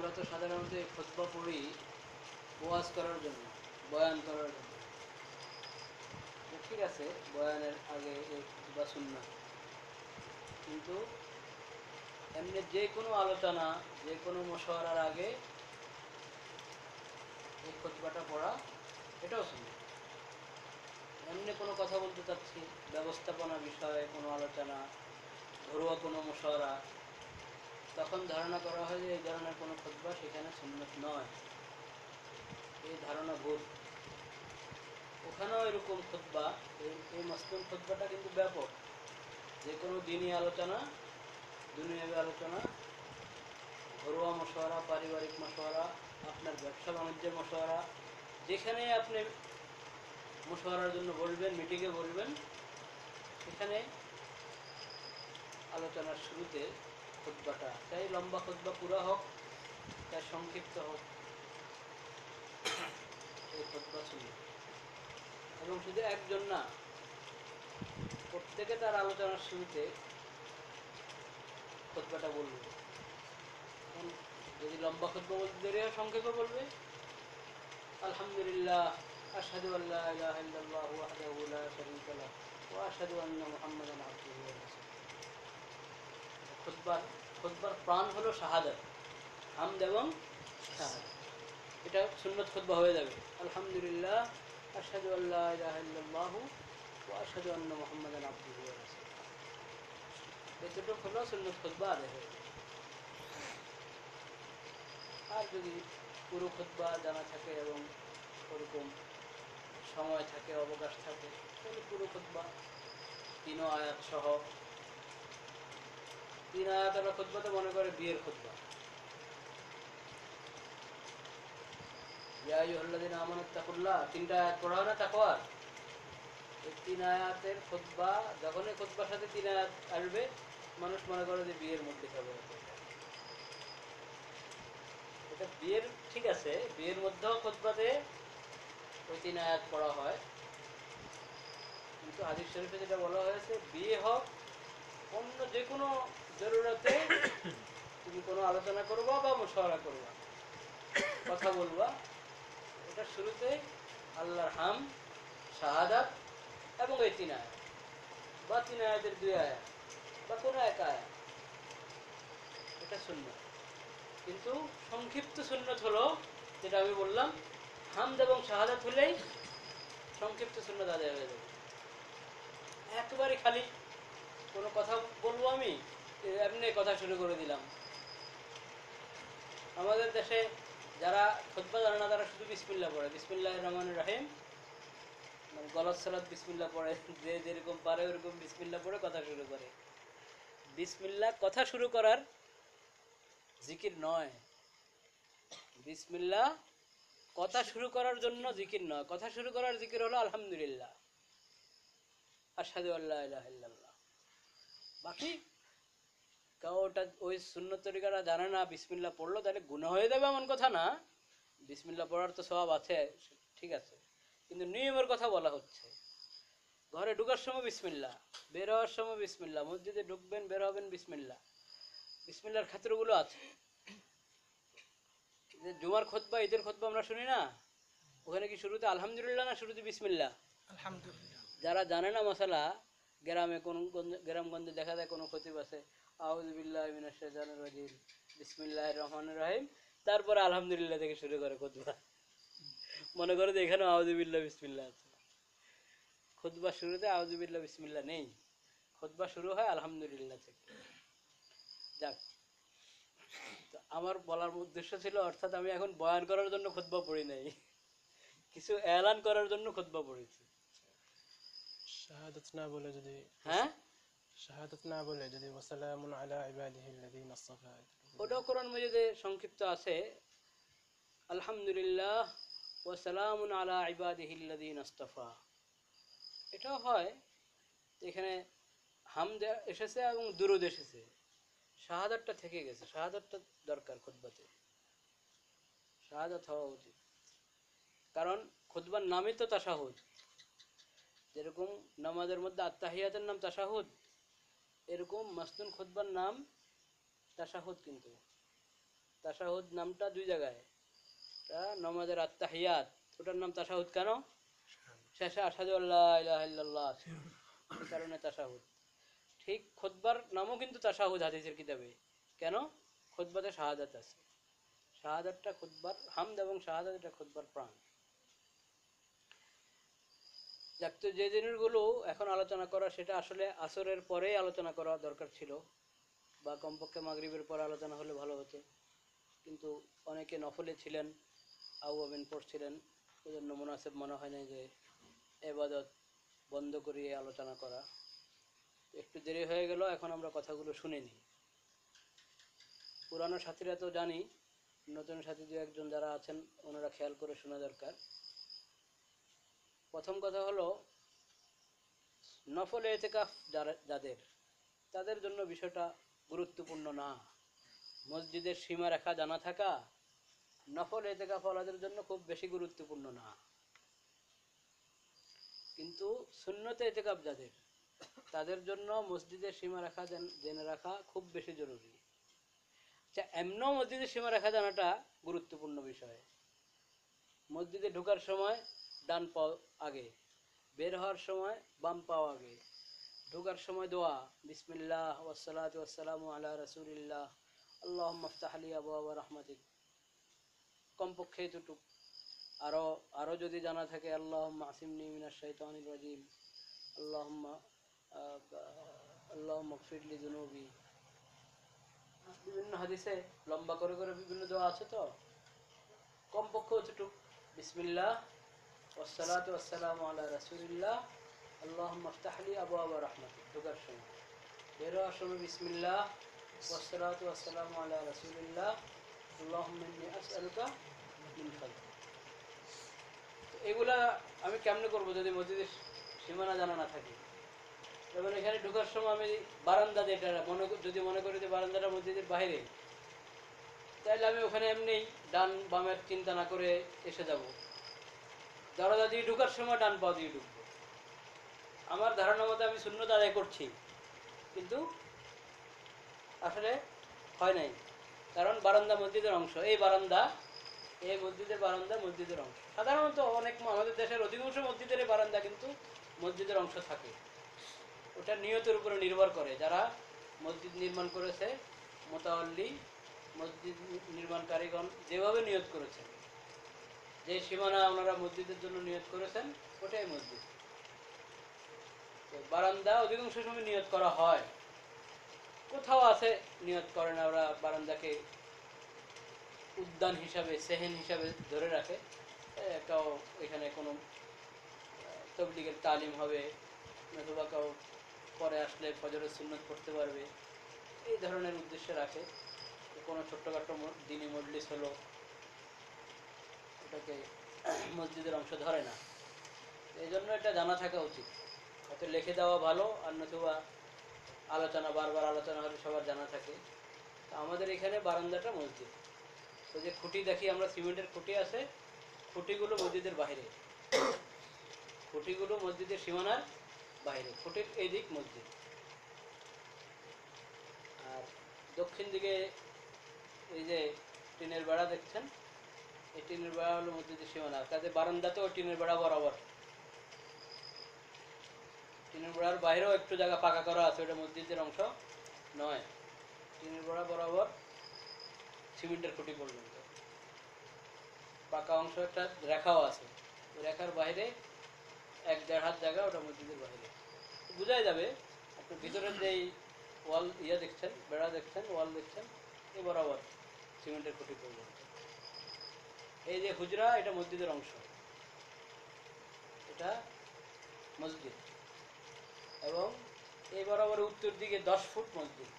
আমরা তো সাধারণত এই খুতবা পড়ি ওয়াজ করার জন্য, বয়ান করার জন্য। ঠিক আছে, বয়ানের আগে এই খুতবা সুন্নাহ কিন্তু এমনি যে কোনো আলোচনা, যে কোনো মশওয়ারার আগে এই খুতবাটা পড়া, এটাও সুন্নাহ এমনি কোনো কথা বলতে চাচ্ছি, ব্যবস্থাপনা বিষয়ে কোনো আলোচনা, ঘরোয়া কোনো মশওয়ারা তখন ধারণা করা হয় যে এই ধরনের কোনো খুতবা সেখানে সুন্নত নয়। এই ধারণা ভুল। ওখানেও এরকম খুতবা, এই মাসলুম খুতবাটা কিন্তু ব্যাপক। যে কোনো দিনই আলোচনা, দুনিয়াবী আলোচনা, ঘরোয়া মশওয়ারা, পারিবারিক মশওয়ারা, আপনার ব্যবসা বাণিজ্যের মশওয়ারা যেখানে আপনি মশওয়ারার জন্য বলবেন, মিটিংয়ে বলবেন, সেখানে আলোচনার শুরুতে খুতবাটা চাই লম্বা পুরা হোক সংক্ষিপ্ত হোক। এই এবং শুধু একজন না, প্রত্যেকে তার আলোচনার শুরুতে বলবে যদি লম্বা খুতবা বলতে দেরি হয় সংক্ষেপে বলবে। আলহামদুলিল্লাহ, আশহাদু আল্লা ইলাহা ইল্লাল্লাহু ওয়াহদাহু লা শারীকা লাহ ওয়া আশহাদু আন্না মুহাম্মাদান আবদুহু ওয়া রাসূলুহু। খুতবার খুতবার প্রাণ হলো শাহাদাত, হামদ এবং শাহাদাত। এটা সুন্নত খুতবা হয়ে যাবে। আলহামদুলিল্লাহ, আশহাদু আল্লা ইলাহা ইল্লাল্লাহু ওয়া আশহাদু আন্না মুহাম্মাদান আবদুহু এই হলো সুন্নত খুতবা আদায় হয়ে আর যদি পুরো খুতবা জানা থাকে এবং ওরকম সময় থাকে, অবকাশ থাকে, তাহলে পুরো খুতবা, তিনও আয়াত সহ তিন আয়াতের খুতবা তো মনে করে বিয়ের তিনটা আয়াত পড়া না তিন আয়াতের যখনই সাথে তিন আয়াত আসবে, মানুষ মনে করে যে বিয়ের মধ্যে যাবে এটা বিয়ের ঠিক আছে, বিয়ের মধ্যেও খুতবাতে ওই তিন আয়াত পড়া হয়। কিন্তু হাদিস শরীফে যেটা বলা হয়েছে, বিয়ে হোক অন্য যে কোনো জরুরতে তুমি কোনো আলোচনা করবা বা মশওয়ারা করবা। কথা বলবা। এটা শুরুতে আল্লাহর হাম, শাহাদাত এবং এই তিন আয়াত। বা তিন আয়াতের দুই আয়াত বা কোনো এক আয়াত। এটা শূন্য কিন্তু সংক্ষিপ্ত সুন্নত হলো যেটা আমি বললাম, হামদ এবং শাহাদাত হলেই সংক্ষিপ্ত সুন্নত আদায় হয়ে যাবে। একেবারে খালি কোনো কথা বলব আমি? এমনি কথা শুরু করে দিলাম। আমাদের দেশে যারা খুতবা জানে না, তারা শুধু বিসমিল্লা পড়ে। বিসমিল্লাহ রহমান রাহিম। মানে গলত সালাত বিসমিল্লা পড়ে, যে যেরকম পারে ওরকম বিসমিল্লা পড়ে কথা শুরু করে। বিসমিল্লা কথা শুরু করার জিকির নয়। বিসমিল্লা কথা শুরু করার জন্য জিকির নয়। কথা শুরু করার জিকির হলো আলহামদুলিল্লাহ। ইলাহা বাকি কেউ ওটা ওই শূন্য তরিকাটা জানে না বিসমিল্লা পড়ল তাহলে গুণা হয়ে যাবে এমন কথা না। বিসমিল্লা পড়ার তো স্বভাব আছে ঠিক আছে। কিন্তু নিয়মের কথা বলা হচ্ছে। ঘরে ঢুকার সময় বিসমিল্লা বের হওয়ার সময় বিসমিল্লা মসজিদে ঢুকবেন বের হবেন বিসমিল্লা। বিসমিল্লার ক্ষেত্রগুলো আছে। যে জুমার খোতবা ঈদের খোতবা আমরা শুনি না? ওখানে কি শুরুতে আলহামদুলিল্লাহ না শুরুতে বিসমিল্লা? আলহামদুলিল্লাহ। যারা জানে না মশালা গ্রামে কোন গঞ্জে- গ্রামগঞ্জে দেখা যায় কোনো খতিব আছে আউজবিল্লাহ মিনাশাইতানির রাজিম। বিসমিল্লাহির রহমানির রহিম। তারপরে আলহামদুলিল্লাহ থেকে শুরু করে খুতবা। মনে করে যে এখানে আউজবিল্লাহ বিসমিল্লাহ আছে। খুতবা শুরুতে আউজবিল্লাহ বিসমিল্লাহ নেই। খুতবা শুরু হয় আলহামদুলিল্লাহ থেকে। যাক। তো আমার বলার উদ্দেশ্য ছিল অর্থাৎ আমি এখন বয়ান করার জন্য খুতবা পড়ি নাই। কিছু এলান করার জন্য খুতবা পড়েছি। শাহাদাত না বলে যদি হ্যাঁ? শাহাদাত না বলে যদি ওয়াসালামুন আলা ইবাদিহি আল্লাযীনা কোরআন মজিদে সংক্ষিপ্ত আছে, আলহামদুলিল্লাহ ও সালামুন আলা ইবাদিহিল্লাদিন আস্তফা এটাও হয়, এখানে হামদ এসেছে এবং দুরুদ এসেছে। শাহাদাতটা থেকে গেছে, শাহাদাতটা দরকার খুতবাতে। শাহাদাত হওয়া উচিত। কারণ খুতবার নামই তো তাসাহুদ যেরকম নামাজের মধ্যে আত্মাহিয়াতের নাম তাসাহুদ এরকম মাসনুন খুতবার নাম তাসাহুদ কিন্তু। তাসাহুদ নামটা দুই জায়গায়। এটা নমাজের আত্মাহিয়াত ওটার নাম তাসাহুদ কেন? শেষে আসাদু আল্লাহ ইলাহা ইল্লাল্লাহ। আছে। কারণে তাসাহুদ। ঠিক খোদবার নামও কিন্তু তাসাহুদ হাদিসের কিতাবে। কেন? খোদবাতে শাহাদাত আছে। শাহাদাতটা খুতবার হামদ এবং শাহাদাত এটা খুতবার প্রাণ। যাক যে জিনিসগুলো এখন আলোচনা করা, সেটা আসলে আসরের পরেই আলোচনা করা দরকার ছিল, বা কমপক্ষে মাগরিবের পর আলোচনা হলে ভালো হতো। কিন্তু অনেকে নফলে ছিলেন আউয়াবিন পড়ছিলেন ওই জন্য মুনাসেব মনে হয় না যে এবাদত বন্ধ করিয়ে আলোচনা করা। একটু দেরি হয়ে গেল, এখন আমরা কথাগুলো শুনে নিই। পুরানো সাথীরা তো জানি, নতুন সাথী দু একজন যারা আছেন, ওনারা খেয়াল করে শোনা দরকার। প্রথম কথা হলো, নফল এতেকাফ যারা, যাদের, তাদের জন্য বিষয়টা গুরুত্বপূর্ণ না। মসজিদের সীমা রেখা জানা থাকা, নফল এতেকাফ ওলাদের জন্য খুব বেশি গুরুত্বপূর্ণ না। কিন্তু শূন্যতে এতেকাফ যাদের, তাদের জন্য মসজিদের সীমা রেখা জেনে রাখা খুব বেশি জরুরি। আচ্ছা এমনও মসজিদের সীমা রেখা জানাটা গুরুত্বপূর্ণ বিষয়। মসজিদে ঢোকার সময় ডান পাও আগে, বের হওয়ার সময় বাম পাও আগে, ঢোকার সময় দোয়া, বিসমিল্লাহ ওয়াসালাত ওয়াসালামু আলা রাসূলিল্লাহ আল্লাহ মফতাহ আলী আবু আবা রহমাতিক। কমপক্ষে এতটুক। আরও আরও যদি জানা থাকে আল্লাহ আসিমনি মিনাশ শাইতানির রাজিম আল্লাহ আল্লাহ মকফিরলি জুনুবি বিভিন্ন হাদিসে লম্বা করে করে বিভিন্ন দোয়া আছে তো? কমপক্ষে অতটুক বিসমিল্লাহ ওসালাত ওয়াসালামু আলা রাসূলিল্লাহ আল্লাহ মফতাহলি আবু আবা রহমাতিক ঢোকার সময় বের হওয়ার সময় বিসমিল্লাহ ওয়াসালাত ওয়াসালামু আলা রাসূলিল্লাহ আল্লাহ মিন্নি আসআলুকা মিন ফাদলিক তো এগুলা আমি কেমনে করব যদি মসজিদের সীমানা জানা না থাকে? যেমন এখানে ঢোকার সময় আমি বারান্দা যেটা মনে যদি মনে করি যে বারান্দাটা মসজিদের বাইরে তাহলে আমি ওখানে এমনি ডান বামের চিন্তা না করে এসে যাব। দরজা দিয়ে ঢুকার সময় ডান পা দিয়ে ঢুকবো। আমার ধারণা মতো আমি শূন্যতা আদায় করছি। কিন্তু আসলে হয় নাই। কারণ বারান্দা মসজিদের অংশ। এই বারান্দা, এই মসজিদের বারান্দা মসজিদের অংশ। সাধারণত অনেক আমাদের দেশের অধিকাংশ মসজিদের বারান্দা কিন্তু মসজিদের অংশ থাকে। ওটা নিয়তের উপরে নির্ভর করে। যারা মসজিদ নির্মাণ করেছে মোতাল্লি মসজিদ নির্মাণকারীগণ যেভাবে নিয়ত করেছেন। যে সীমানা ওনারা মসজিদের জন্য নিয়ত করেছেন, ওটাই মসজিদ। বারান্দা অধিকাংশ সময় নিয়ত করা হয়। কোথাও আছে নিয়ত করে না, ওরা বারান্দাকে উদ্যান হিসাবে, সেহেন হিসাবে ধরে রাখে। কেউ এখানে কোনো তবলিগের তালিম হবে, নতুবা কেউ পরে আসলে ফজরের সুন্নত করতে পারবে। এই ধরনের উদ্দেশ্যে রাখে। কোনো ছোট্টখাটো দিনী মজলিস হলো ওটাকে মসজিদের অংশ ধরে না। এই জন্য এটা জানা থাকা উচিত। হয়তো লিখে দেওয়া ভালো, আর নতুবা আলোচনা, বারবার আলোচনা হলে সবার জানা থাকে। তো আমাদের এখানে বারান্দাটা মসজিদ। তো যে খুঁটি দেখি, আমরা সিমেন্টের খুঁটি আছে, খুঁটিগুলো মসজিদের বাইরে। খুঁটিগুলো মসজিদের সীমানার বাইরে। খুঁটির এই দিক মসজিদ। আর দক্ষিণ দিকে এই যে টিনের বেড়া দেখছেন টিনের বেড়া হলো মসজিদের সীমানা কাজে বারান্দাতেও টিনের বেড়া বরাবর। টিনের বেড়ার বাইরেও একটু জায়গা পাকা করা আছে, ওটা মসজিদের অংশ নয়। টিনের বেড়া বরাবর সিমেন্টের খুঁটি পর্যন্ত। পাকা অংশ একটা রেখাও আছে। রেখার বাইরে এক দেড় হাত জায়গা ওটা মসজিদের বাইরে। বোঝাই যাবে, আপনি ভিতরের যেই ওয়াল ইয়ে দেখছেন, বেড়া দেখছেন, ওয়াল দেখছেন এই বরাবর সিমেন্টের খুঁটি পর্যন্ত। এই যে হুজরা এটা মসজিদের অংশ। এটা মসজিদ। এবং এই বরাবর উত্তর দিকে দশ ফুট মসজিদ।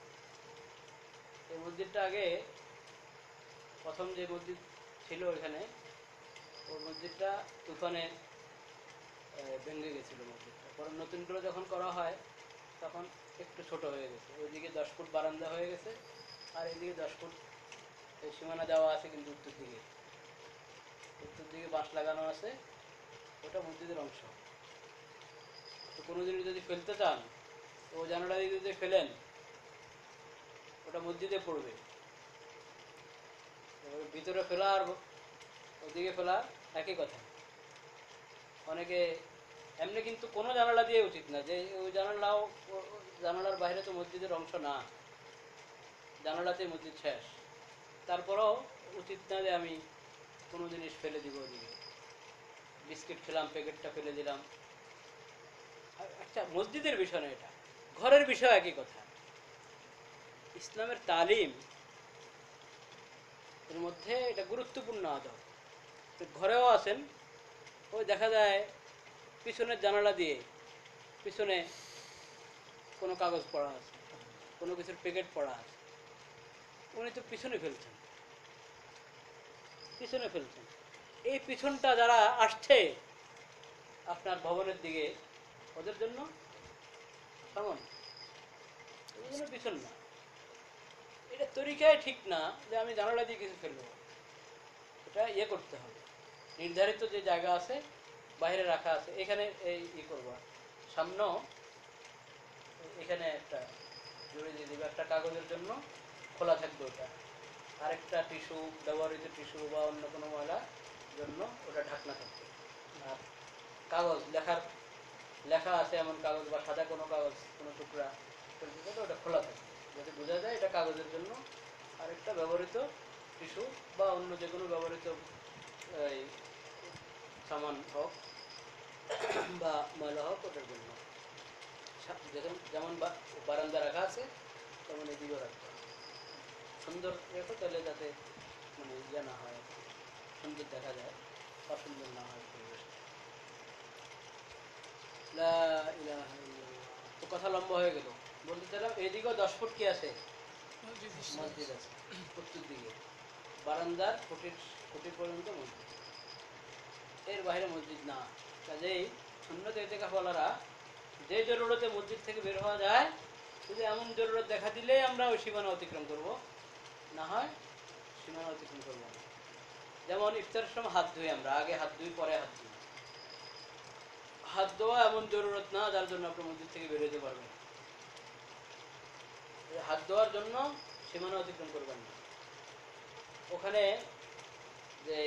এই মসজিদটা আগে প্রথম যে মসজিদ ছিল এখানে ওই মসজিদটা তুফানে ভেঙে গেছিল মসজিদটা। পরে নতুন করে যখন করা হয়, তখন একটু ছোট হয়ে গেছে। ওইদিকে দশ ফুট বারান্দা হয়ে গেছে, আর এইদিকে দশ ফুট সীমানা দেওয়া আছে কিন্তু উত্তর দিকে। উত্তর দিকে বাঁশ লাগানো আছে, ওটা মসজিদের অংশ। তো কোনো জিনিস যদি ফেলতে চান, তো জানালা দিয়ে যদি ফেলেন, ওটা মসজিদে পড়বে। ভিতরে ফেলা আর ওদিকে ফেলা একই কথা। অনেকে, এমনি কিন্তু কোনো জানালা দিয়ে উচিত না যে ওই জানালাও জানালার বাইরে তো মসজিদের অংশ না। জানালাতে মসজিদ শেষ। তারপরেও উচিত না যে আমি কোনো জিনিস ফেলে দিব ওদিকে। বিস্কিট খেলাম, প্যাকেটটা ফেলে দিলাম। আচ্ছা মসজিদের বিষয় না এটা। ঘরের বিষয় একই কথা। ইসলামের তালিম, এর মধ্যে এটা গুরুত্বপূর্ণ আদব। ঘরেও আছেন, ওই দেখা যায় পিছনের জানালা দিয়ে পিছনে কোনো কাগজ পড়া আছে, কোনো কিছুর প্যাকেট পড়া আছে। উনি তো পিছনে ফেলছেন। পিছনে ফেলছেন। এই পিছনটা যারা আসছে আপনার ভবনের দিকে, ওদের জন্য কেমন ওদের জন্য পিছন না। এটা তরিকায় ঠিক না যে আমি জানালা দিয়ে কিছু ফেলব। এটা ইয়ে করতে হবে। নির্ধারিত যে জায়গা আছে, বাইরে রাখা আছে, এখানে এই ই করব। সামনেও এখানে একটা জুড়ে দিয়ে দিবে, একটা কাগজের জন্য খোলা থাকবে ওটা। আরেকটা টিস্যু, ব্যবহৃত টিস্যু বা অন্য কোনো ময়লার জন্য ওটা ঢাকনা থাকবে। আর কাগজ, লেখার, লেখা আছে এমন কাগজ বা সাদা কোনো কাগজ, কোনো টুকরা ওটা খোলা থাকবে। যাতে বোঝা যায় এটা কাগজের জন্য আরেকটা ব্যবহৃত টিস্যু বা অন্য যে কোনো ব্যবহৃত, এই, সামান হোক বা ময়লা হোক, ওটার জন্য। যেমন যেমন বা- বারান্দা রাখা আছে, তেমন এদিকেও রাখতে সুন্দর রেখো তাহলে যাতে মানে ইয়ে না হয় সুন্দর দেখা যায় অসুন্দর না হয়। তো কথা লম্বা হয়ে গেল। বলতে চাইলাম এদিকেও দশ ফুট কি আছে? মসজিদ আছে। উত্তর দিকে। বারান্দার ফুটির ফুটি পর্যন্ত মসজিদ। এর বাইরে মসজিদ না। কাজেই সুন্নত এতেকাফওয়ালারা যে জরুরতে মসজিদ থেকে বের হওয়া যায় যদি এমন জরুরত দেখা দিলে আমরা ওই সীমানা অতিক্রম করব। না হয় সীমানা অতিক্রম করব না। যেমন ইফতারের সময় হাত ধুই আমরা, আগে হাত ধুই, পরে হাত ধুই। হাত ধোয়া এমন জরুরত না যার জন্য আপনি মসজিদ থেকে বের হতে পারবেন হাত ধোয়ার জন্য সীমানা অতিক্রম করবেন না। ওখানে যে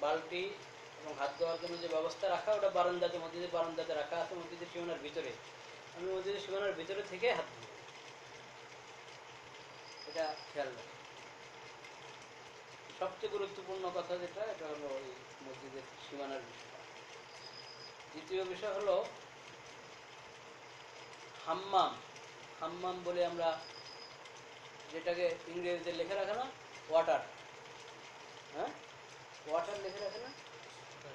বালতি এবং হাত ধোয়ার জন্য যে ব্যবস্থা রাখা, ওটা বারান্দাতে, মসজিদের বারান্দাতে রাখা আছে মসজিদের সীমানার ভিতরে। আমি মসজিদের সীমানার ভিতরে থেকে হাত ধুই। এটা খেয়াল রাখি সবচেয়ে গুরুত্বপূর্ণ কথা যেটা এটা হলো ওই মসজিদের সীমানার বিষয়। দ্বিতীয় বিষয় হলো হাম্মাম। হাম্মাম বলে আমরা যেটাকে ইংরেজিতে লিখে রাখে না ওয়াটার। হ্যাঁ? ওয়াটার লিখে রাখে না?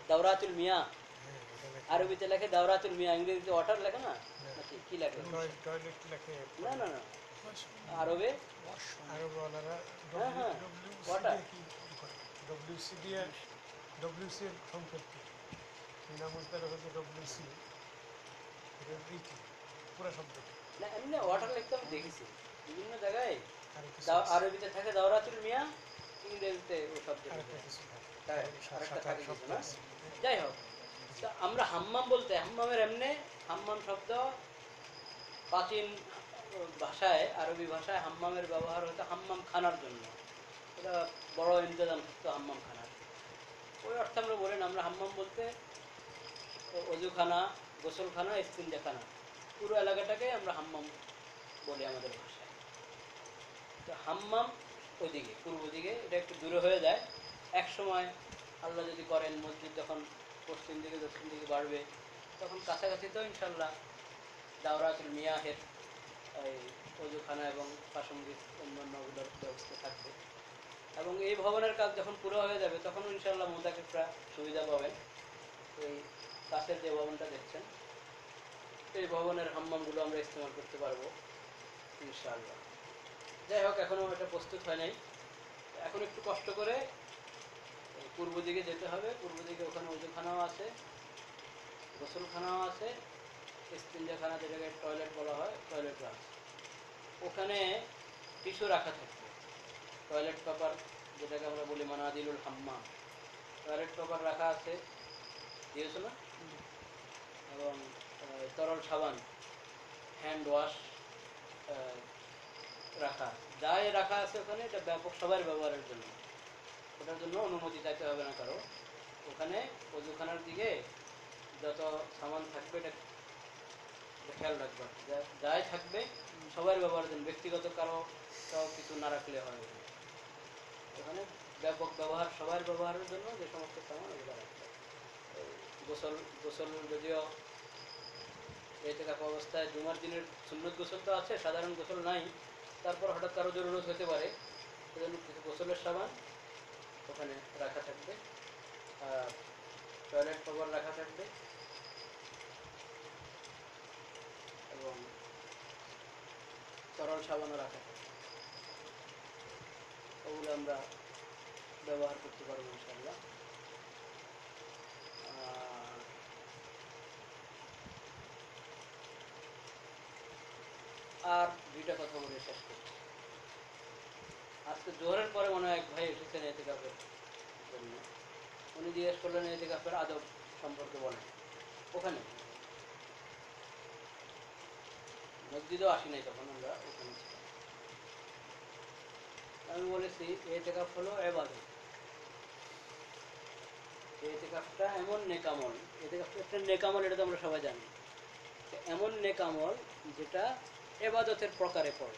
দাওরাতুল মিয়া। আরবিতে লেখে দাওরাতুল মিয়া ইংরেজিতে ওয়াটার লেখে না? নাকি কি লেখে? না না না। আরবে? হ্যাঁ, হ্যাঁ, হচ্ছে ডব্লিউসি পুরো শব্দটি না ওয়াটার আমি দেখেছি বিভিন্ন জায়গায় আরবিতে থাকে দাওরাতুল মিয়া ইংরেজিতে ও আরেকটা থাকে না? যাই হোক তা আমরা হাম্মাম বলতে হাম্মামের এমনি হাম্মাম শব্দ প্রাচীন ভাষায় আরবি ভাষায় হাম্মামের ব্যবহার হতো হাম্মাম খানার জন্য এটা বড় ইন্তজাম থাকতো হাম্মাম খানার ওই অর্থে আমরা বলেন, আমরা হাম্মাম বলতে অজুখানা, গোসলখানা ইস্তিনজাখানা পুরো এলাকাটাকে আমরা হাম্মাম বলি আমাদের ভাষায়। তো হাম্মাম ওইদিকে, পূর্ব দিকে, এটা একটু দূরে হয়ে যায়। এক সময় আল্লাহ যদি করেন, মসজিদ যখন পশ্চিম দিকে, দক্ষিণ দিকে বাড়বে, তখন কাছাকাছি তো ইনশাল্লাহ দাওরাতুল মিয়াহের এই অজুখানা এবং প্রাসঙ্গিক অন্যান্যগুলোর ব্যবস্থা থাকবে। এবং এই ভবনের কাজ যখন পুরো হয়ে যাবে তখন ইনশাল্লাহ মোতাকিফরা সুবিধা পাবেন। এই কাছের যে ভবনটা দেখছেন, এই ভবনের হাম্মামগুলো আমরা ইস্তেমাল করতে পারব, ইনশাআল্লাহ। যাই হোক এখনও এটা প্রস্তুত হয় নাই। এখন একটু কষ্ট করে পূর্ব দিকে যেতে হবে। পূর্ব দিকে ওখানে ওজুখানাও আছে, গোসলখানাও আছে ইস্তিনজাখানা যেটাকে টয়লেট বলা হয় টয়লেটও আছে ওখানে টিস্যু রাখা থাকবে টয়লেট পেপার, যেটাকে আমরা বলি মানাদিলুল হাম্মাম টয়লেট পেপার রাখা আছে, দিয়েছ না? এবং তরল সাবান, হ্যান্ড ওয়াশ রাখা। যাই রাখা আছে ওখানে, এটা ব্যাপক সবার ব্যবহারের জন্য। ওটার জন্য অনুমতি চাইতে হবে না কারও। ওখানে অজুখানার দিকে যত সামান থাকবে, এটা খেয়াল রাখবেন যা- যাই থাকবে, সবার ব্যবহারের জন্য। ব্যক্তিগত কারও কিছু না রাখলে হয় না। ওখানে ব্যাপক ব্যবহার, সবার ব্যবহারের জন্য যে সমস্ত সামান রাখতে গোসল গোসল যদিও এতে থাকা অবস্থায় জুমার দিনের সুন্নত গোসল তো আছে, সাধারণ গোসল নাই। তারপর হঠাৎ কারও জরুরত হতে পারে, সেজন্য কিছু গোসলের সাবান ওখানে রাখা থাকবে। আর টয়লেট কভার রাখা থাকবে। এবং তরল সাবানও রাখা ওগুলো আমরা ব্যবহার করতে পারব ইনশাল্লাহ আর দুইটা কথা বলে শেষ করছি। আজকে জোহরের পরে মনে হয় এক ভাই এসেছেন এতে কাপের জন্য। উনি জিজ্ঞেস করলেন এতে কাপের আদব সম্পর্কে বলেন। ওখানে? মসজিদও আসি নাই তখন আমরা, ওখানে ছিলাম। আমি বলেছি এতে কাপ হলো এবাদত এতে কাপটা এমন নেকামল কাপটা একটা নেকামল, এটা তো আমরা সবাই জানি। এমন নেকামল যেটা এবাদতের প্রকারে পড়ে।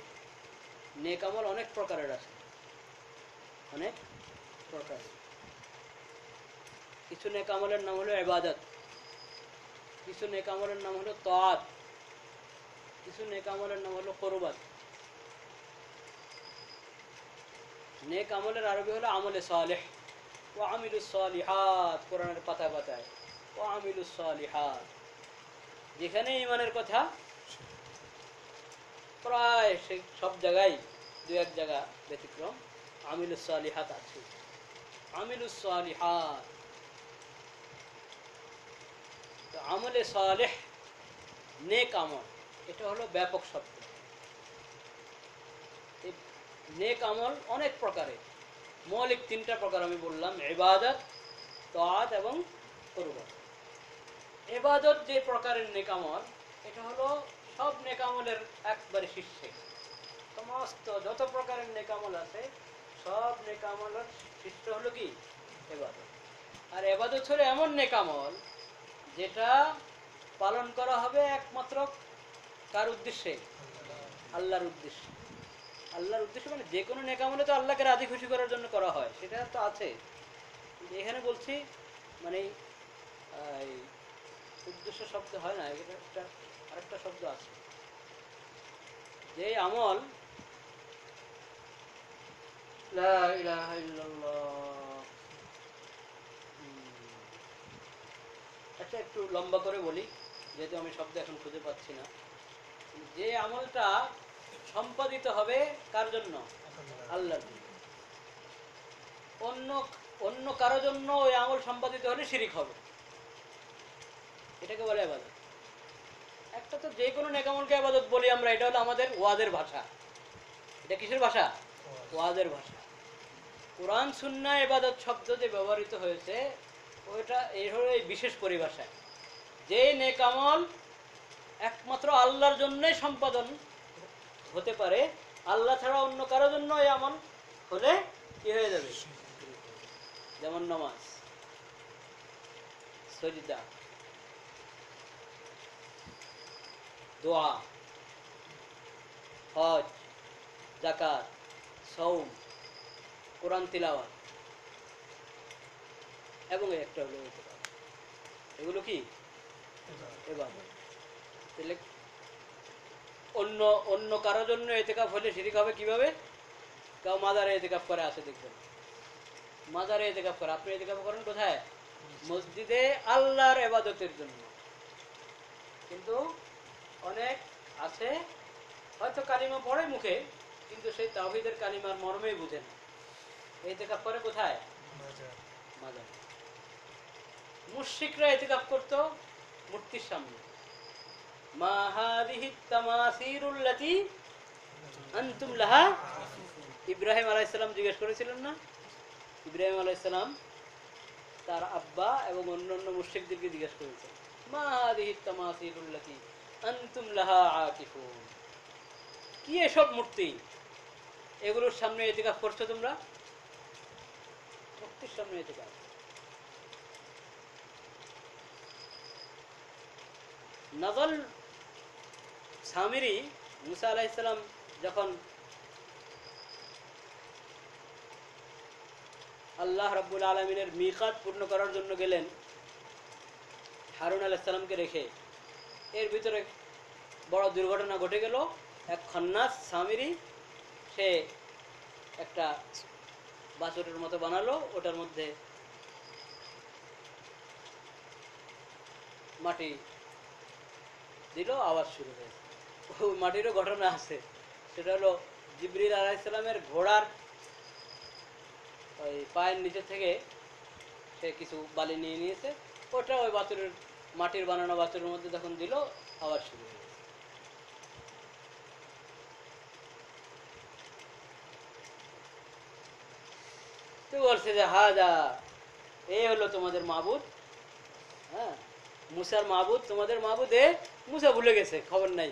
নেকামল অনেক প্রকারের আছে। অনেক প্রকার কিছু নেকামলের নাম হলো এবাদত। কিছু নেকামলের নাম হলো তাত কিছু নেকামলের নাম হলো করবাত। নেক আমলের আরবি হলো আমলে সালেহ। ও আমিলুস সালিহাত, কোরআনের পাতায় পাতায়। ও আমিলুস সালিহাত। যেখানে ইমানের কথা প্রায় সে সব জায়গায় দু এক জায়গা ব্যতিক্রম। আমিলুস সালিহাত আছে। আমিলুস সালিহাত। তো আমলে সালেহ, নেক আমল, এটা হলো ব্যাপক শব্দ। নেক আমল অনেক প্রকারের মৌলিক তিনটা প্রকার আমি বললাম এবাদত তাত এবং কুরবাত এবাদত যে প্রকারের নেকামল এটা হলো সব নেকামলের একবারে শীর্ষে। সমস্ত যত প্রকারের নেকামল আছে, সব নেকামলের শীর্ষ হলো কি? এবাদত আর এবাদত হলো এমন নেকামল যেটা পালন করা হবে একমাত্র কার উদ্দেশ্যে? আল্লাহর উদ্দেশ্যে। আল্লাহর উদ্দেশ্য মানে যে কোনো নেকামলে তো আল্লাহকে রাজি খুশি করার জন্য করা হয়, সেটা তো আছে এখানে বলছি মানে উদ্দেশ্য শব্দ হয় না একটা, আরেকটা শব্দ আছে যে আমল। আচ্ছা একটু লম্বা করে বলি, যেহেতু আমি শব্দ এখন খুঁজে পাচ্ছি না যে আমলটা সম্পাদিত হবে কার জন্য? আল্লাহর জন্য। অন্য অন্য কারও জন্য ওই আমল সম্পাদিত হলে শিরিক হবে। এটাকে বলে আবাদত। একটা তো যে কোনো নেকামলকে আবাদত বলি আমরা, এটা হলো আমাদের ওয়াদের ভাষা। এটা কিসের ভাষা? ওয়াদের ভাষা। কোরআন সুন্না এবাদত শব্দ যে ব্যবহৃত হয়েছে, ওইটা এই হলো এই বিশেষ পরিভাষায়। যে নেকামল একমাত্র আল্লাহর জন্যই সম্পাদন হতে পারে। আল্লাহ ছাড়া অন্য কারও জন্য এমন হলে কি হয়ে যাবে? যেমন নামাজ। সজিদা। দোয়া। হজ। জাকাত সৌম কোরআন তিলাওয়াত। এবং একটা হলো এগুলো কি? এবার তাহলে অন্য অন্য কারোর জন্য এতেকাফ হলে শিরিক হবে কীভাবে? কেউ মাদারে এতেকাফ করে আসে দেখবেন। মাদারে এতেকাফ করে। আপনি এতেকাফ করেন কোথায়? মসজিদে আল্লাহর এবাদতের জন্য। কিন্তু অনেক আছে হয়তো কালিমা পড়ে মুখে কিন্তু সেই তাওহিদের কালিমার মর্মেই বুঝে না। এতেকাফ করে কোথায়? মাদার মুশরিকরা এতেকাফ করতো মূর্তির সামনে। মা হাদিহি তামাসিরুল্লাতি আনতুম লাহা? ইব্রাহিম আলাইহিসসালাম জিজ্ঞেস করেছিলেন না? ইব্রাহিম আলাইহিসসালাম তার আব্বা এবং অন্যান্য মুশরিকদেরকে জিজ্ঞেস করেছেন, মা হাদিহি তামাসিরুল্লাতি আনতুম লাহা আকিফুন? কি এসব মূর্তি? এগুলোর সামনে এতেকাফ করছ তোমরা? মূর্তির সামনে এতেকাফ। নজল সামিরি মুসা আলাইসালাম যখন আল্লাহ রাব্বুল আলমিনের মিকাত পূর্ণ করার জন্য গেলেন, হারুন আলাইসালামকে রেখে। এর ভিতরে বড় দুর্ঘটনা ঘটে গেল। এক খন্নাস সামিরি সে একটা বাছুরের মতো বানালো। ওটার মধ্যে মাটি দিল, আওয়াজ শুরু হয়েছে। মাটিরও ঘটনা আছে। সেটা হলো জিবরিল আলাইসালামের ঘোড়ার ওই পায়ের নিচে থেকে সে কিছু বালি নিয়ে নিয়েছে। ওটা ওই বাছুরের মাটির বানানো বাছুরের মধ্যে যখন দিল আওয়াজ শুরু হয়ে গেছে। তো বলছে যে হাজা এই হলো তোমাদের মাবুদ। হ্যাঁ মুসার মাবুদ, তোমাদের মাবুদ এ মুসা ভুলে গেছে, খবর নাই।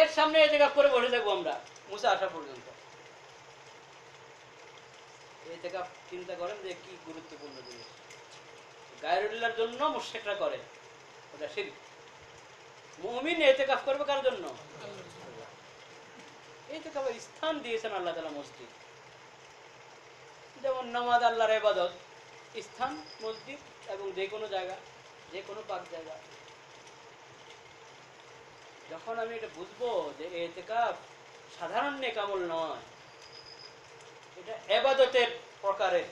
এর সামনে এই জায়গা করে বসে থাকব আমরা, মুসা আসা পর্যন্ত। এই জায়গা চিন্তা করেন যে কি গুরুত্বপূর্ণ জিনিস। গায়রুল্লাহর জন্য মুশেকরা করে, ওটা শিরক। মুমিন এতে কাজ করবে কার জন্য? কাবার স্থান দিয়েছেন আল্লাহ তালা মসজিদ। যেমন নামাজ আল্লাহর ইবাদত, স্থান, মসজিদ এবং যে কোনো জায়গা যে কোনো পাক জায়গা। যখন আমি এটা বুঝব যে এতেকাফ সাধারণ নেকামল নয়, এটা এবাদতের প্রকারের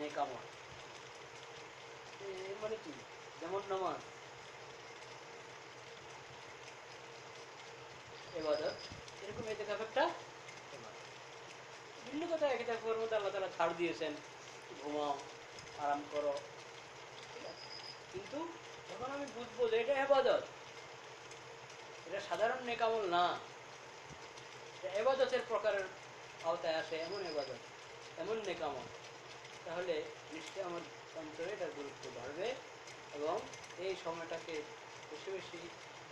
নেকামল মানে কি? যেমন নামাজ। এবাদত, এরকম এতেকাফ একটা। ভিন্ন কথা এতেকাফের মধ্যে আল্লাহ তালা ছাড় দিয়েছেন, ঘুমাও, আরাম করো, ঠিক আছে। কিন্তু যখন আমি বুঝব যে এটা এবাদত এটা সাধারণ নেকামল না। এবাদতের প্রকারের আওতায় আসে, এমন এবাদত, এমন নেকামল। তাহলে নিশ্চয়ই আমার অন্তরে এটার গুরুত্ব বাড়বে এবং এই সময়টাকে বেশি বেশি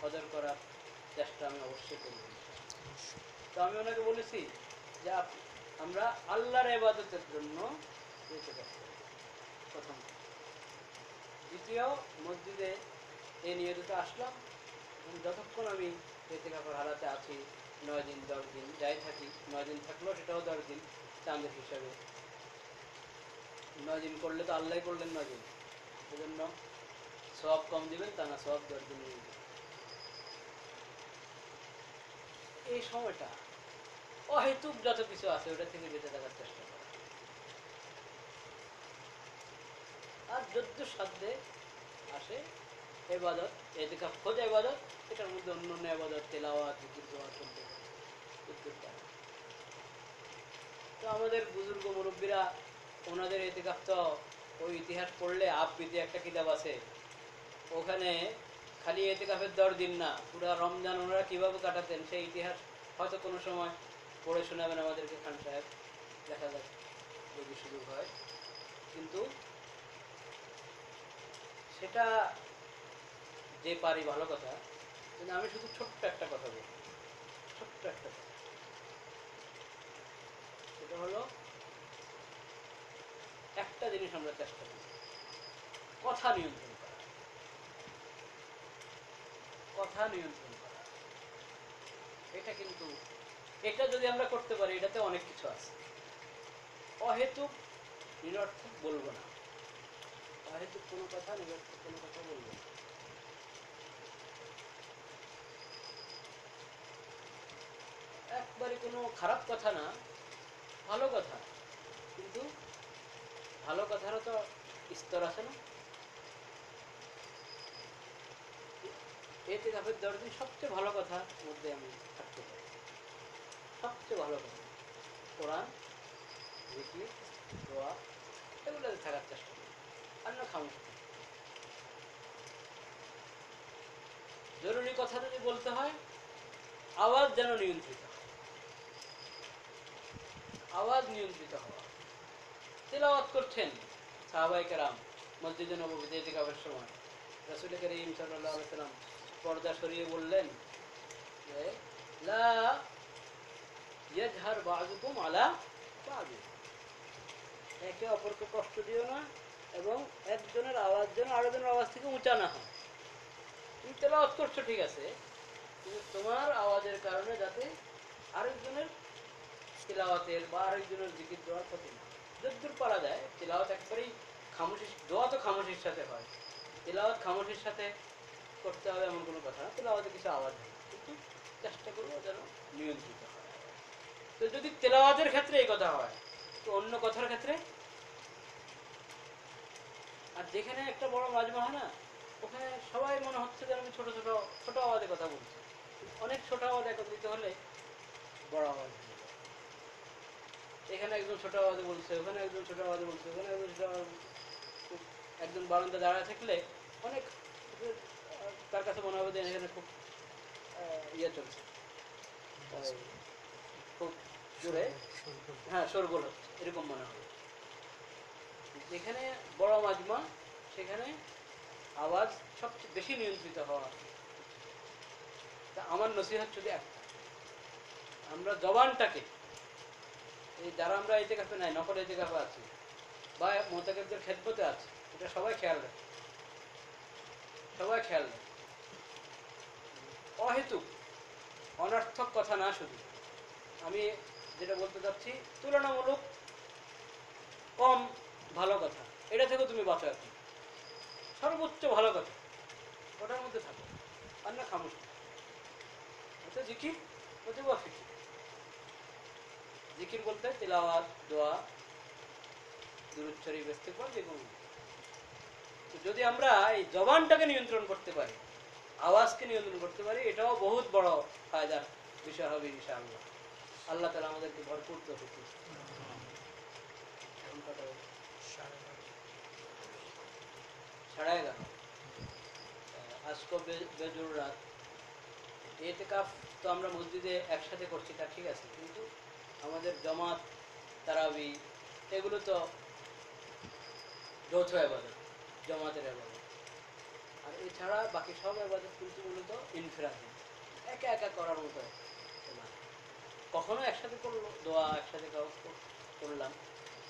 কদর করার চেষ্টা আমি অবশ্যই করব তো আমি ওনাকে বলেছি যে আমরা আল্লাহর এবাদতের জন্য যেতে পারি প্রথম, দ্বিতীয়, মসজিদে এই নিয়োজিত আসলাম। যতক্ষণ আমি এতে কাপড় হারাতে আছি, নয় দিন, দশ দিন, যাই থাকি, নয় দিন থাকলেও সেটাও দশ দিন চাঁদের হিসাবে। নয় দিন করলে তো আল্লাহ করলেন নয় দিন। সেজন্য সব কম দিবেন, তা না সব দশ দিন নিয়ে এই সময়টা অহেতুক যত কিছু আছে, ওটা থেকে বেঁচে থাকার চেষ্টা করা আর যদ্য সাধ্যে আসে এবাদত এদিকে খোঁজ এবাদত এটার মধ্যে অন্য অন্য এবাদত তেলাওয়াত, জিকির, দোয়া উদ্যোগটা তো আমাদের বুজুর্গ মুরব্বীরা, ওনাদের এতেকাফ তো, ওই ইতিহাস পড়লে আবৃতি একটা কিতাব আছে। ওখানে খালি এতেকাফের দর দিন না, পুরা রমজান ওনারা কীভাবে কাটাতেন, সেই ইতিহাস হয়তো কোনো সময় পড়ে শোনাবেন আমাদেরকে খান সাহেব, দেখা যাক যদি সুযোগ হয়। কিন্তু সেটা যে পারি ভালো কথা, কিন্তু আমি শুধু ছোট্ট একটা কথা বলি। ছোট্ট একটা কথা। সেটা হলো, একটা জিনিস আমরা চেষ্টা করি। কথা নিয়ন্ত্রণ করা। কথা নিয়ন্ত্রণ করা। এটা কিন্তু, এটা যদি আমরা করতে পারি, এটাতে অনেক কিছু আছে। অহেতুক, নিরর্থক বলব না। অহেতুক কোনো কথা, নিরর্থক কোনো কথা বলব না। একবারে কোনো খারাপ কথা না, ভালো কথা। কিন্তু ভালো কথারও তো স্তর আছে না। এতে কাপের দশ দিন সবচেয়ে ভালো কথা মধ্যে আমি থাকতে পারি। সবচেয়ে ভালো কথা। কোরআন, জিকির, দোয়া, এগুলোতে থাকার চেষ্টা করি। আর না খামোশ। জরুরি কথা যদি বলতে হয়, আওয়াজ যেন নিয়ন্ত্রিত। আওয়াজ নিয়ন্ত্রিত হওয়া। তেলাওয়াত করছেন সাহাবাই কেরাম মসজিদে নবীতে এতিকাফের সময়। রাসুল করিম সাল্লাম পর্দা সরিয়ে বললেন একে অপরকে কষ্ট দিও না এবং একজনের আওয়াজ যেন আরেকজনের আওয়াজ থেকে উঁচা না হয়। তুমি তেলাওয়াত করছ, ঠিক আছে। কিন্তু তোমার আওয়াজের কারণে যাতে আরেকজনের তেলাওয়াতের বা আরেকজনের জিকির দেওয়ার ক্ষতি না যদ্দূর পারা যায়, তেলাওয়াত একবারেই খামোশি দোয়া তো খামোশির সাথে হয়। তেলাওয়াত খামোশির সাথে করতে হবে এমন কোনো কথা না। কিছু আওয়াজ কিন্তু চেষ্টা করব যেন নিয়ন্ত্রিত হয়। তো যদি তেলাওয়াতের ক্ষেত্রে এই কথা হয়, তো অন্য কথার ক্ষেত্রে? আর যেখানে একটা বড় মাজমা হয় না, ওখানে সবাই মনে হচ্ছে যে আমি ছোট ছোট ছোট আওয়াজে কথা বলছি। অনেক ছোট আওয়াজ একত্রিত হলে বড় আওয়াজ। এখানে একজন ছোট আওয়াজে বলছে, ওখানে একজন ছোট আওয়াজে বলছে, ওখানে একজন ছোট একজন বারান্দা দাঁড়ায় থাকলে অনেক, তার কাছে মনে হবে যে এখানে খুব ইয়ে চলছে। খুব জোরে হ্যাঁ শোরগোল হচ্ছে, এরকম মনে হবে। যেখানে বড় মাজমা, সেখানে আওয়াজ সবচেয়ে বেশি নিয়ন্ত্রিত হওয়া। তা আমার নসিহত শুধু একটা, আমরা জবানটাকে এই যারা আমরা এতে কাপে নাই নকল এতে কাপে আছি, বা মোতাকেবদের খেদমতে আছে, এটা সবাই খেয়াল রাখে। সবাই খেয়াল রাখে। অহেতুক, অনার্থক কথা না শুধু। আমি যেটা বলতে চাচ্ছি, তুলনামূলক কম ভালো কথা। এটা থেকে তুমি বাঁচো কি সর্বোচ্চ ভালো কথা। ওটার মধ্যে থাকো। আর না খামোশ জিকির ওতে বা ফিকির জিকির বলতে তেলাওয়াত, দোয়া দুরুচ্চরি ইস্তেকবার যে কোনো। তো যদি আমরা এই জবানটাকে নিয়ন্ত্রণ করতে পারি, আওয়াজকে নিয়ন্ত্রণ করতে পারি, এটাও বহুত বড় ফায়দার বিষয় হবে ইনশাআল্লাহ। আল্লাহ তালা আমাদেরকে ভরপুর তো সাড়ে এগারো। আজকে রাত। এতেকাফ তো আমরা মসজিদে একসাথে করছি তা ঠিক আছে, কিন্তু আমাদের জমাত তারাবি এগুলো তো যৌথ আবাদত, জমাতের আবাদত। আর এছাড়া বাকি সব আবাদত কিন্তু মূলত ইনফিরাদি। একা একা করার মতো। কখনো একসাথে করল, দোয়া একসাথে করলাম।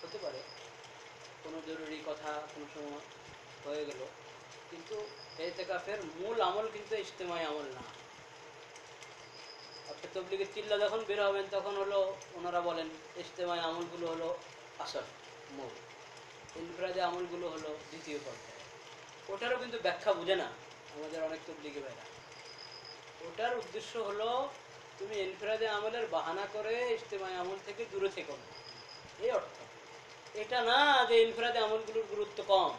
হতে পারে। কোনো জরুরি কথা কোনো সময় হয়ে গেল। কিন্তু এতেকাফের মূল আমল কিন্তু ইজতেমাই আমল না। তবলিগের চিল্লা যখন বের হবেন, তখন হলো ওনারা বলেন ইজতেমাই আমলগুলো হলো আসল, মূল। ইনফ্রাজে আমলগুলো হলো দ্বিতীয় পর্যায়ে। ওটারও কিন্তু ব্যাখ্যা বুঝে না আমাদের অনেক তবলিগে ভাইরা। ওটার উদ্দেশ্য হলো, তুমি ইনফ্রাজে আমলের বাহানা করে ইজতেমাই আমল থেকে দূরে থেকো এই অর্থ। এটা না যে ইনফ্রাজে আমলগুলোর গুরুত্ব কম।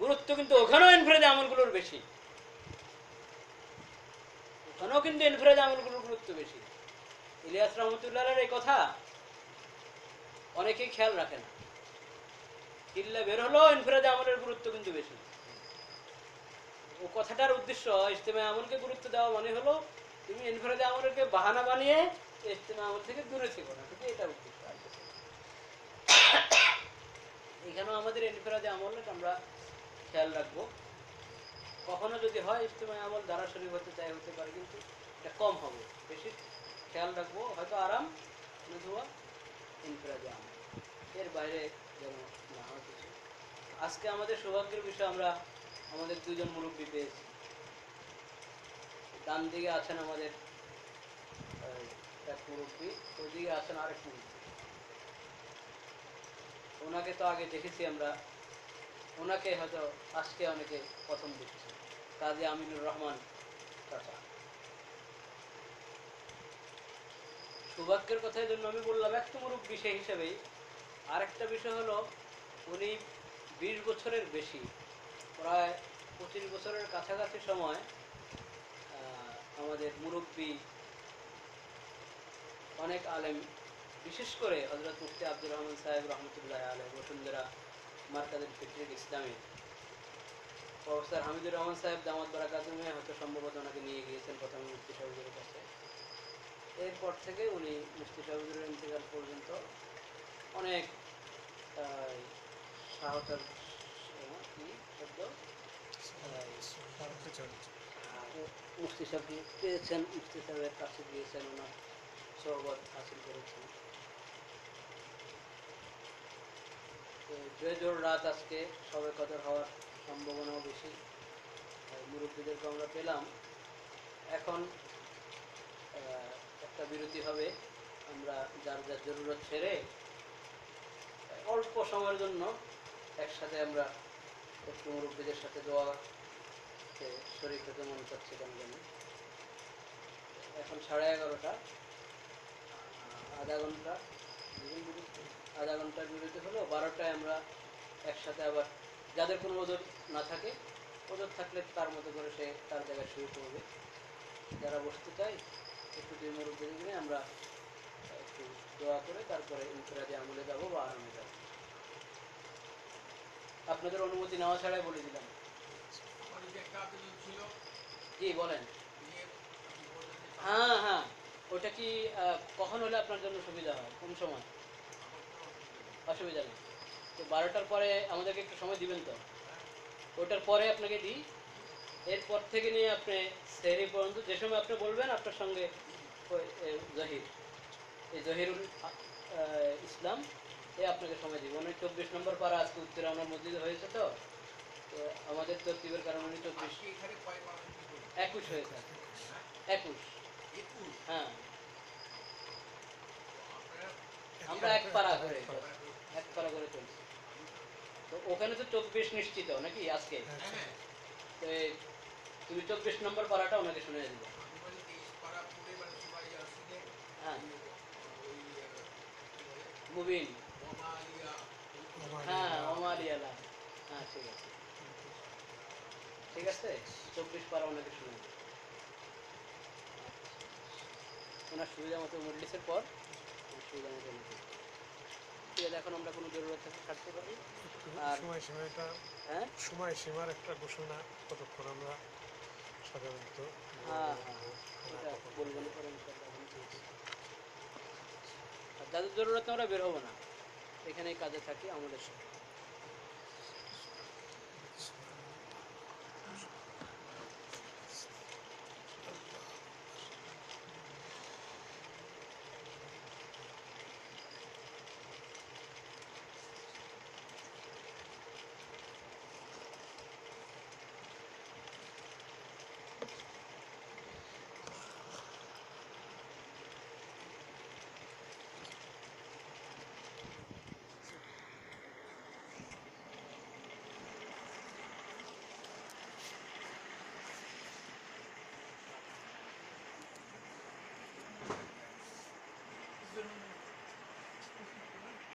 গুরুত্ব কিন্তু ওখানেও ইনফ্রাজে আমলগুলোর বেশি। ওখানেও কিন্তু ইনফ্রাজে আমলগুলোর গুরুত্ব বেশি। ইলিয়াস রহমতুল্লাহের এই কথা অনেকেই খেয়াল রাখে না। কিল্লা বের হলো ইনফ্রাজে আমলের গুরুত্ব কিন্তু বেশি। ও কথাটার উদ্দেশ্য ইজতেমা আমলকে গুরুত্ব দেওয়া মানে হলো, তুমি ইনফ্রাজে আমলকে বাহানা বানিয়ে ইজতেমা আমল থেকে দূরে থেকো না। কিন্তু এটা উদ্দেশ্য। এখানেও আমাদের ইনফ্রাজে আমলের আমরা খেয়াল রাখব। কখনো যদি হয় ইজতেমায় আমল দ্বারা শরীর হতে চাই, হতে পারে, কিন্তু এটা কম হবে। বেশি খেয়াল রাখব, হয়তো আরাম, নতুবা ইনফ্রাজে আমল। এর বাইরে যেন না হয় কিছু। আজকে আমাদের সৌভাগ্যের বিষয় আমরা আমাদের দুজন মুরব্বী পেয়েছি। ডান দিকে আছেন আমাদের এক মুরব্বী ওইদিকে আছেন আরেক মুরব্বী। ওনাকে তো আগে দেখেছি আমরা। ওনাকে হয়তো আজকে অনেকে প্রথম দেখছি। কাজী আমিনুর রহমান। চাচা সৌভাগ্যের কথা এই জন্য আমি বললাম একটু মুরব্বী সেই হিসেবেই। আরেকটা বিষয় হলো, উনি বিশ বছরের বেশি, প্রায় পঁচিশ বছরের কাছাকাছি সময় আমাদের মুরব্বী অনেক আলেম, বিশেষ করে হজরত মুফতি আব্দুর রহমান সাহেব রহমতুল্লাহ আলহ বসুন্ধরা মার্কাজের ফিটরিক ইসলামী প্রফেসর হামিদুর রহমান সাহেব দামাত বারাকাতুমে হয়তো সম্ভবত ওনাকে নিয়ে গিয়েছেন প্রথমে মুফতি সাহেবের কাছে। এরপর থেকে উনি মুফতি সাহেবের ইন্তেকাল পর্যন্ত অনেক সাহতার কি শব্দ? মুফতি সাহেবকে পেয়েছেন মুফতি সাহেবের কাছে গিয়েছেন, ওনার সহবত হাসিল করেছেন। তো যে জোর রাত আজকে সবে কদর হওয়ার সম্ভাবনাও বেশি। মুরব্বীদেরকে আমরা পেলাম। এখন একটা বিরতি হবে। আমরা যার যার জরুরত ছেড়ে অল্প সময়ের জন্য একসাথে আমরা একটু মুরব্বীদের সাথে দোয়া শরীর হতে মনে চাচ্ছে কেন জানি। এখন সাড়ে এগারোটা। আধা ঘণ্টা। আধা ঘণ্টার বিরতি হলো। বারোটায় আমরা একসাথে আবার যাদের কোনো ওজন না থাকে ওজন থাকলে তার মতো করে সে তার জায়গায় শুরু করবে যারা বসতে চায় একটু দুই মুরব্বী নিয়ে আমরা একটু দোয়া করে তারপরে ইনফিরাজে আমলে যাব বা আরামে যাব। আপনাদের অনুমতি নেওয়া ছাড়াই বলে দিলাম। জি বলেন। হ্যাঁ হ্যাঁ। ওটা কি কখন হলে আপনার জন্য সুবিধা হয়? কোন সময়? অসুবিধা নেই। তো বারোটার পরে আমাদেরকে একটু সময় দিবেন তো? ওটার পরে আপনাকে দিই। এরপর থেকে নিয়ে আপনি সেহরি পর্যন্ত যে সময় আপনি বলবেন আপনার সঙ্গে জহির। এই জহিরুল ইসলাম এ আপনাকে সময় দিব। উনি চব্বিশ নম্বর পারা আজকে উত্তরানোর মসজিদে হয়েছে তো? তো আমাদের তরতিবের কারণে উনি চব্বিশ একুশ হয়েছে। একুশ। হ্যাঁ। আমরা এক পারা করে এক পাড়া করে চলছি। ওখানে তো চব্বিশ নিশ্চিত নাকি আজকে? তো তুমি চব্বিশ নম্বর পারাটা ওনাকে শুনে দিবে হ্যাঁ। মুবিন। হ্যাঁ ওমালিয়ালা হ্যাঁ ঠিক আছে। ঠিক আছে? চব্বিশ পারা ওনাকে শুনে দিবে ওনার সুবিধা মতো মজলিসের পর। সুবিধা মতো করবে। এখন আমরা কোনো জরুরত পারি। আর- সময় সীমাটা হ্যাঁ? সময় সীমার একটা ঘোষণা কতক্ষণ আমরা সাধারণত হ্যাঁ হ্যাঁ। বলবেন যাদের জরুরত আমরা বের হব না। এখানেই কাজে থাকি আমাদের সাথে।